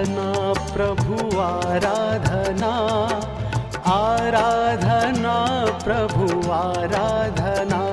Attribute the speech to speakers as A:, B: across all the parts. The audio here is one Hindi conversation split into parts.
A: आराधना प्रभु आराधना। आराधना प्रभु आराधना।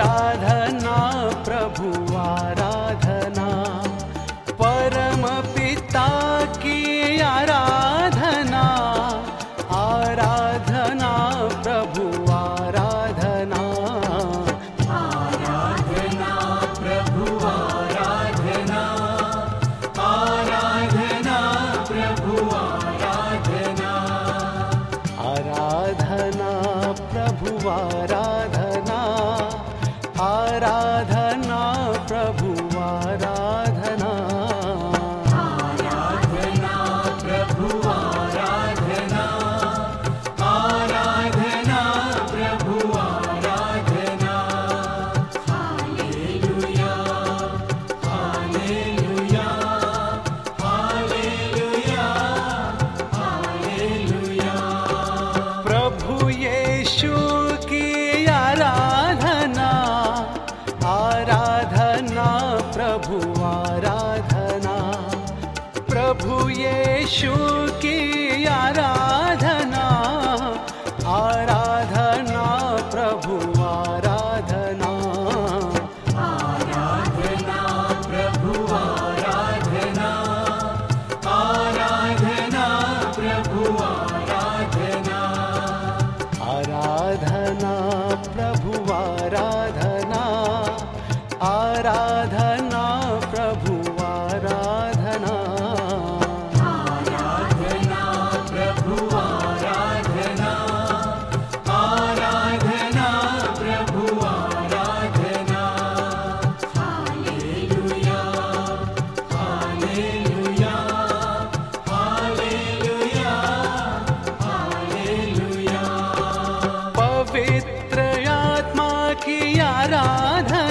B: आराधना प्रभु आराधना।
A: परम पिता की आराधना। आराधना प्रभु आराधना। आराधना प्रभु आराधना।
B: आराधना प्रभु आराधना। आराधना प्रभु आराधना।
A: sure ಆರಾಧನೆ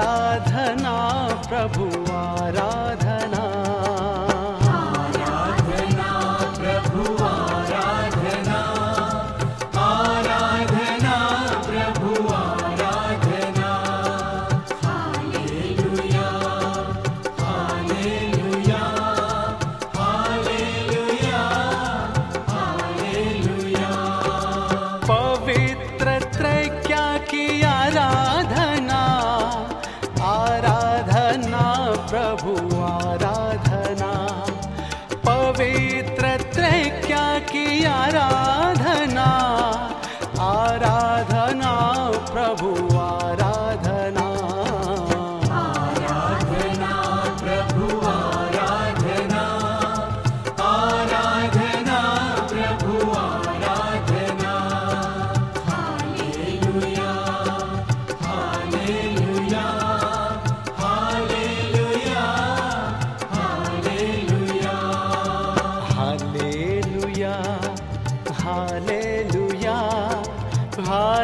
A: आराधना प्रभु आराधना त्रैक्या की आराधना आराधना प्रभु।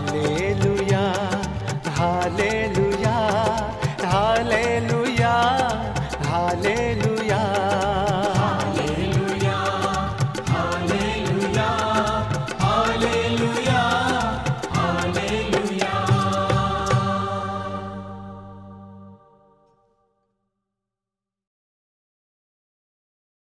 A: valer.